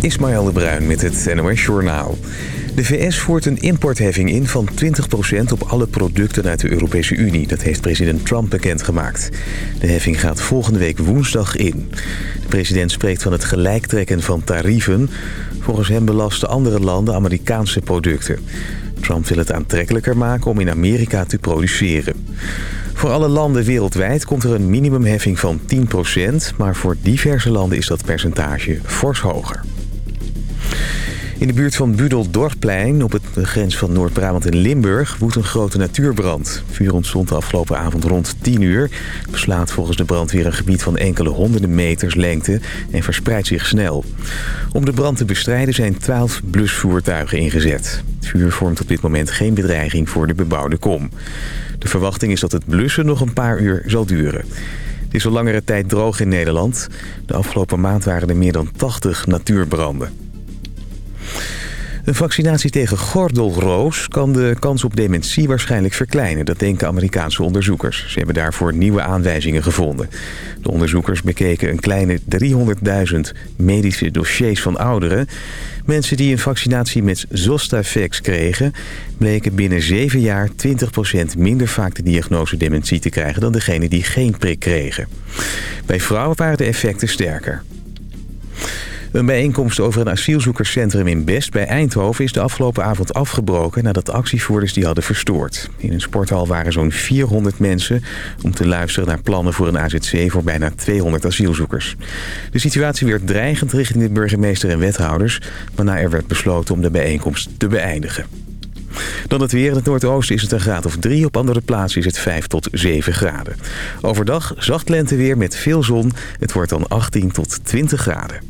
Ismaël de Bruin met het NOS Journaal. De VS voert een importheffing in van 20% op alle producten uit de Europese Unie. Dat heeft president Trump bekendgemaakt. De heffing gaat volgende week woensdag in. De president spreekt van het gelijktrekken van tarieven. Volgens hem belasten andere landen Amerikaanse producten. Trump wil het aantrekkelijker maken om in Amerika te produceren. Voor alle landen wereldwijd komt er een minimumheffing van 10%... maar voor diverse landen is dat percentage fors hoger. In de buurt van Budel-Dorpplein, op de grens van Noord-Brabant en Limburg, woedt een grote natuurbrand. Vuur ontstond de afgelopen avond rond 10 uur. Het beslaat volgens de brandweer een gebied van enkele honderden meters lengte en verspreidt zich snel. Om de brand te bestrijden zijn 12 blusvoertuigen ingezet. Het vuur vormt op dit moment geen bedreiging voor de bebouwde kom. De verwachting is dat het blussen nog een paar uur zal duren. Het is al langere tijd droog in Nederland. De afgelopen maand waren er meer dan 80 natuurbranden. Een vaccinatie tegen gordelroos kan de kans op dementie waarschijnlijk verkleinen. Dat denken Amerikaanse onderzoekers. Ze hebben daarvoor nieuwe aanwijzingen gevonden. De onderzoekers bekeken een kleine 300.000 medische dossiers van ouderen. Mensen die een vaccinatie met Zostavex kregen... bleken binnen 7 jaar 20% minder vaak de diagnose dementie te krijgen... dan degene die geen prik kregen. Bij vrouwen waren de effecten sterker. Een bijeenkomst over een asielzoekerscentrum in Best bij Eindhoven is de afgelopen avond afgebroken nadat actievoerders die hadden verstoord. In een sporthal waren zo'n 400 mensen om te luisteren naar plannen voor een AZC voor bijna 200 asielzoekers. De situatie werd dreigend richting de burgemeester en wethouders, waarna er werd besloten om de bijeenkomst te beëindigen. Dan het weer. In het noordoosten is het een graad of 3. Op andere plaatsen is het 5 tot 7 graden. Overdag zacht lenteweer met veel zon. Het wordt dan 18 tot 20 graden.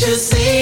just say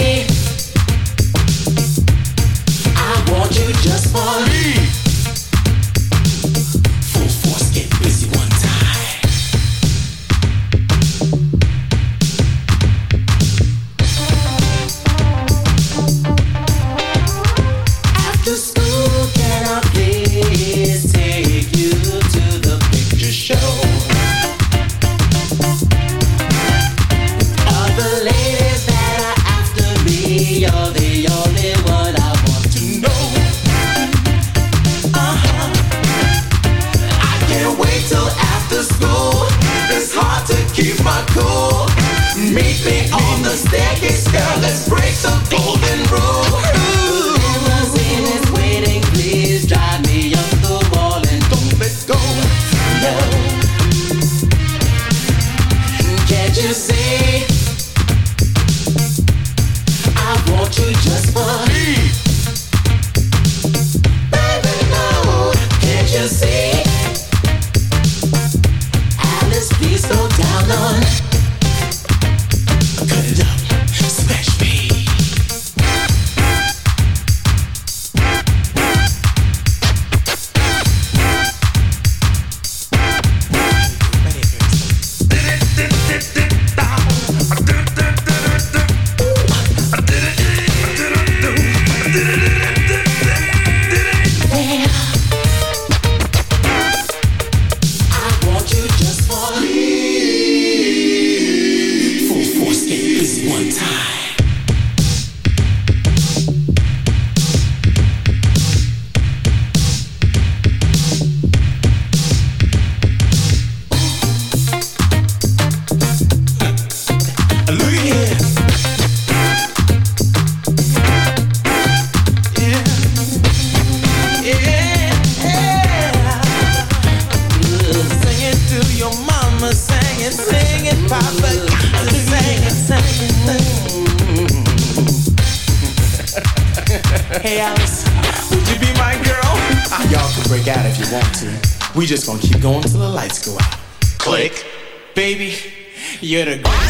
You're the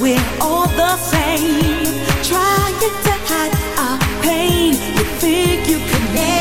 we're all the same. Trying to hide our pain, you think you can.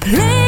Please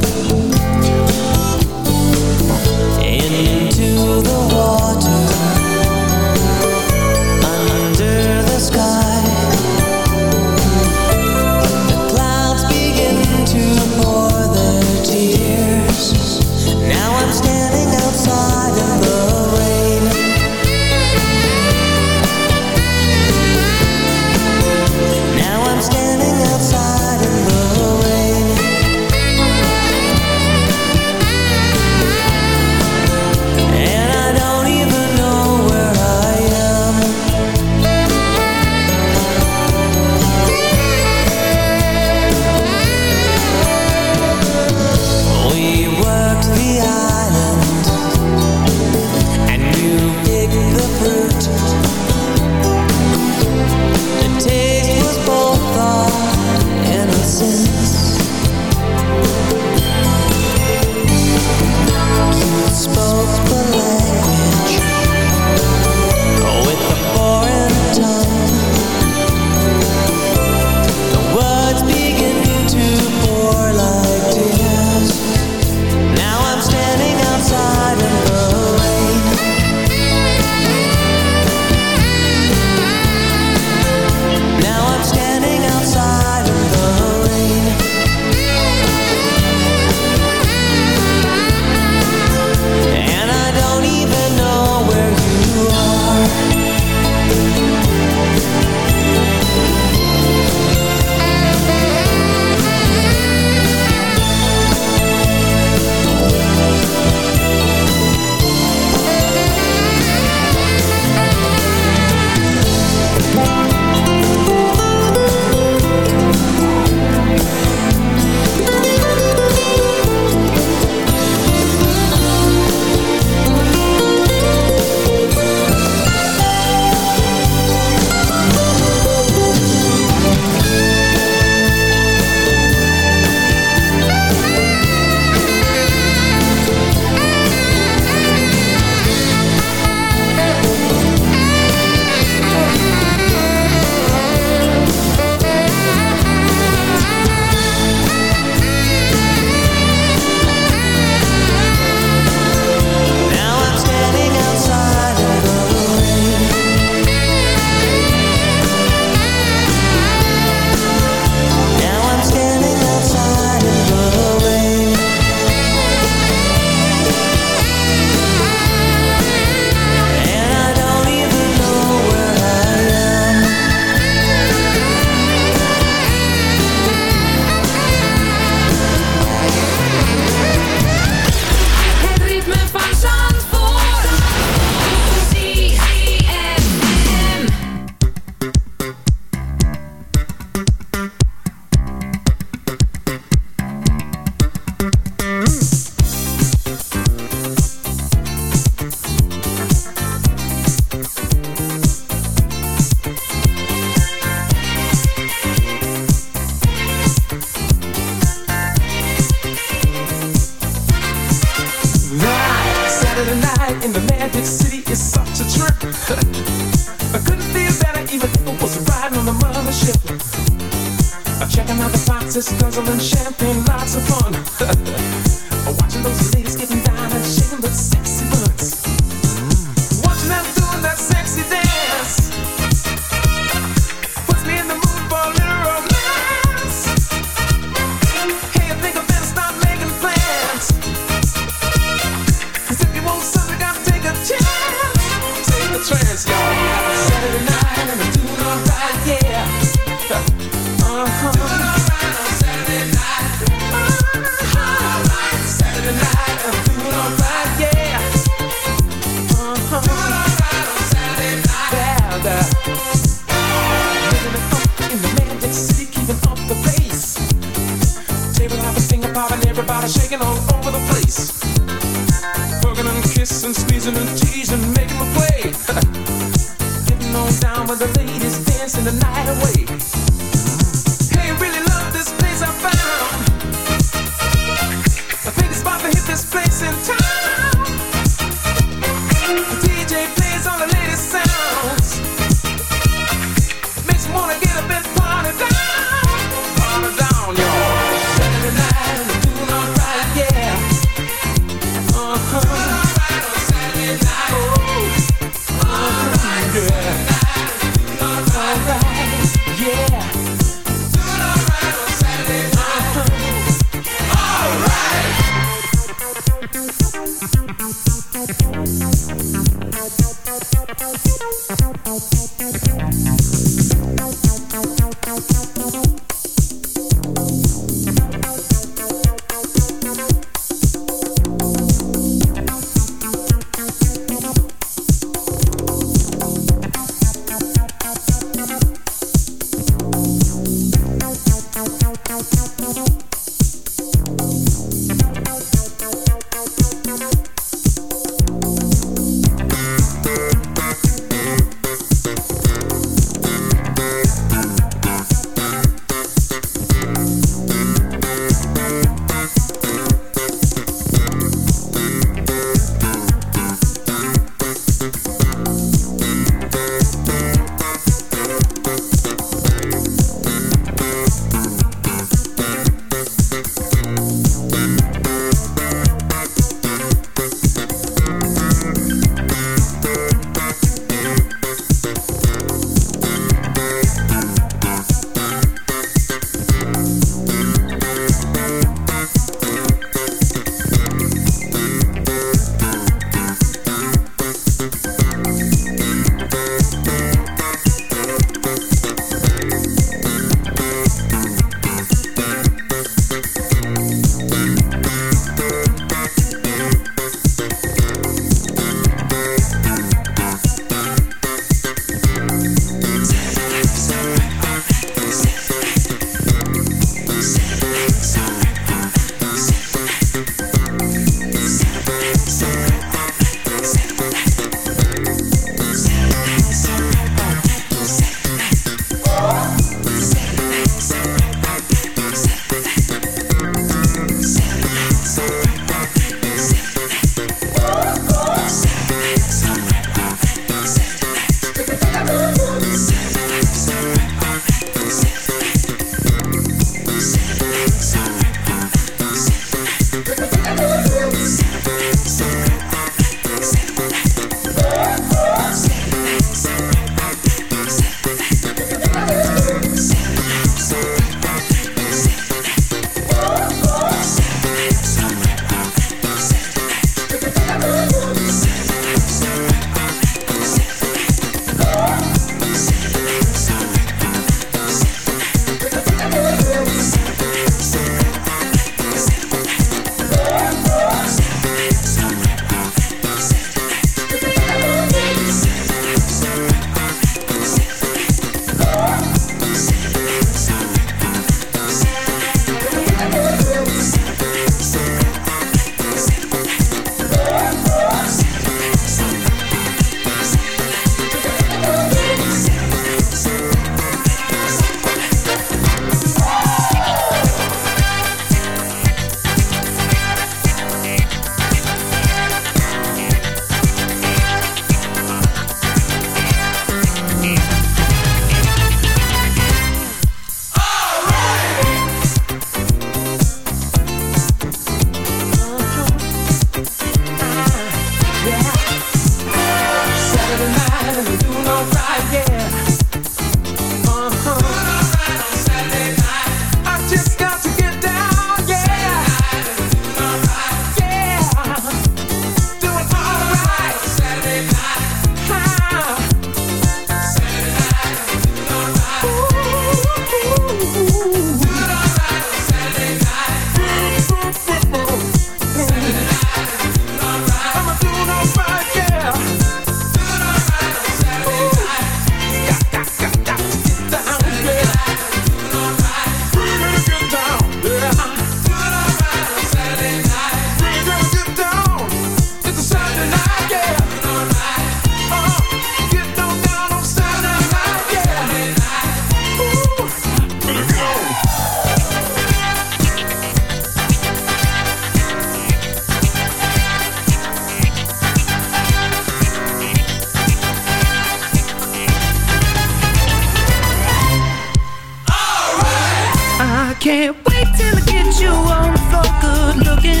Can't wait till I get you on the floor, good looking.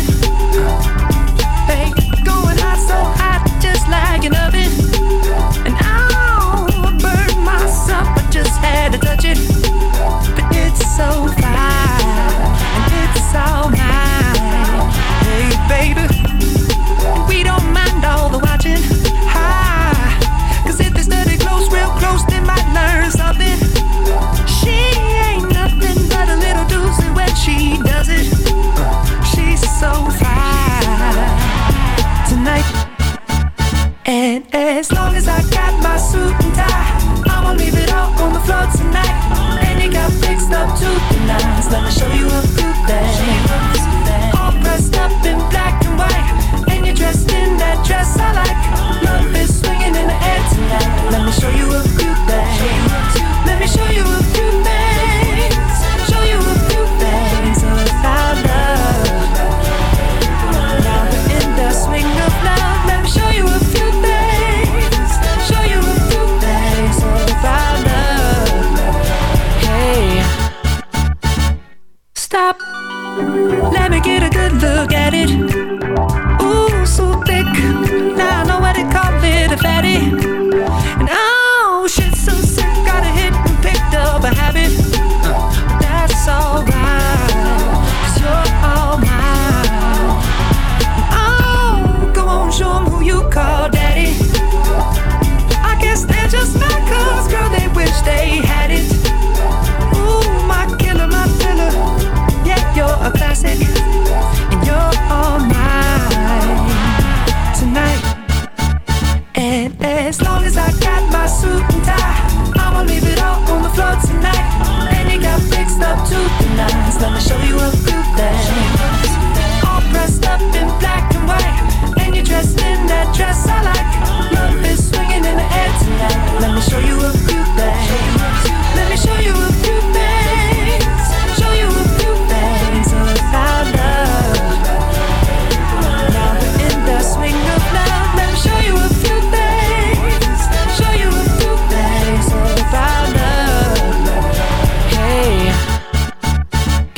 Hey, going hot so hot, just like an oven. And I'll burn myself, I just had to touch it. But it's so fine, and it's all And as long as I got my suit and tie, I'ma leave it all on the floor tonight. And you got fixed up to the nines. Let me show you a few me get look at it.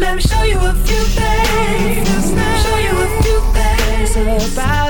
Let, me show you a few things. Show you a few things about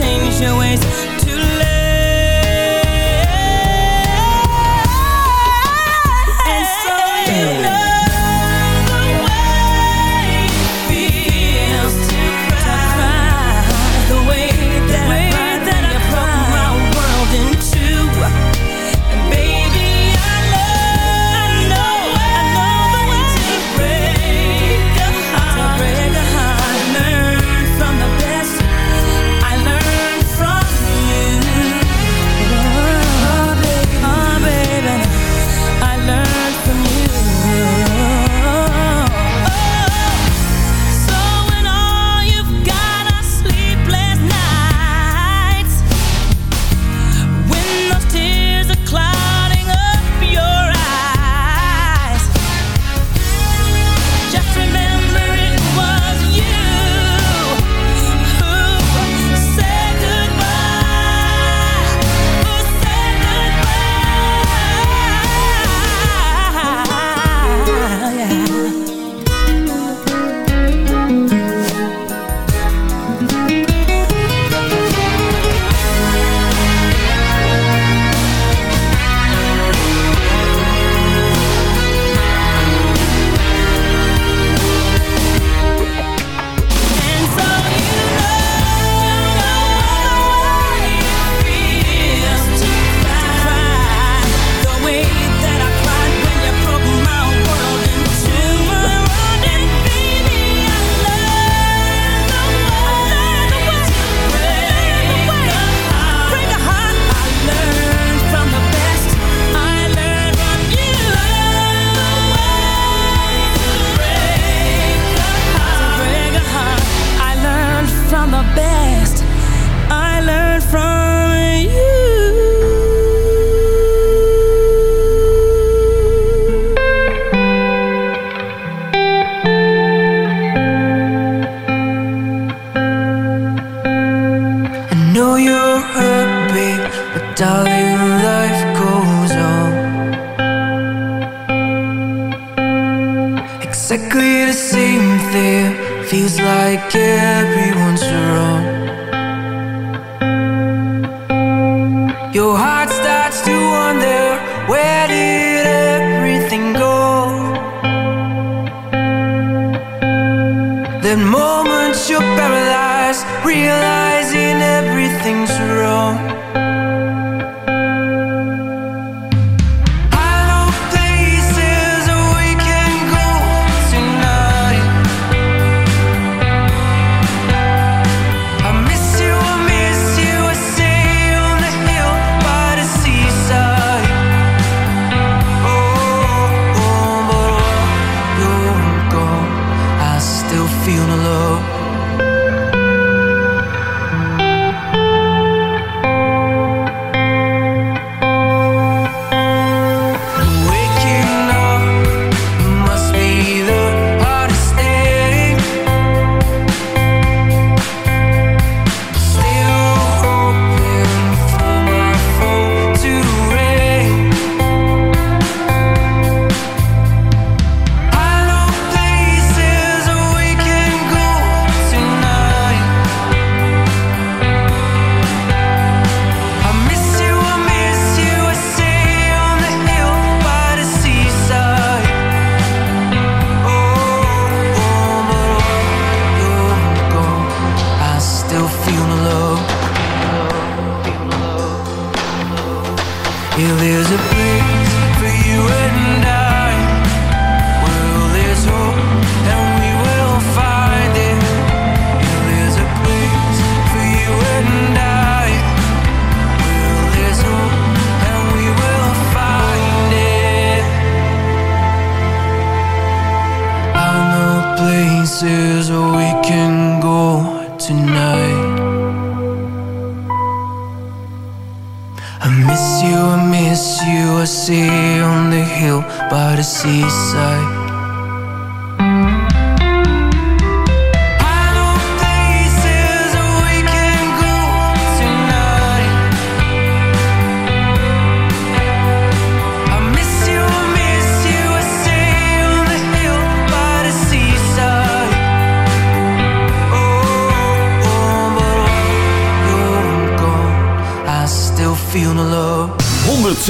change your ways.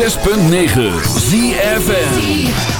106.9 ZFN